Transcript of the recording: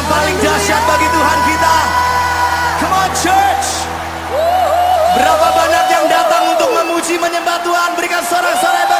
yang paling dahsyat bagi Tuhan kita. Come on church. Berapa banyak yang datang untuk memuji menyembah Tuhan? Berikan sorak-sorai bagi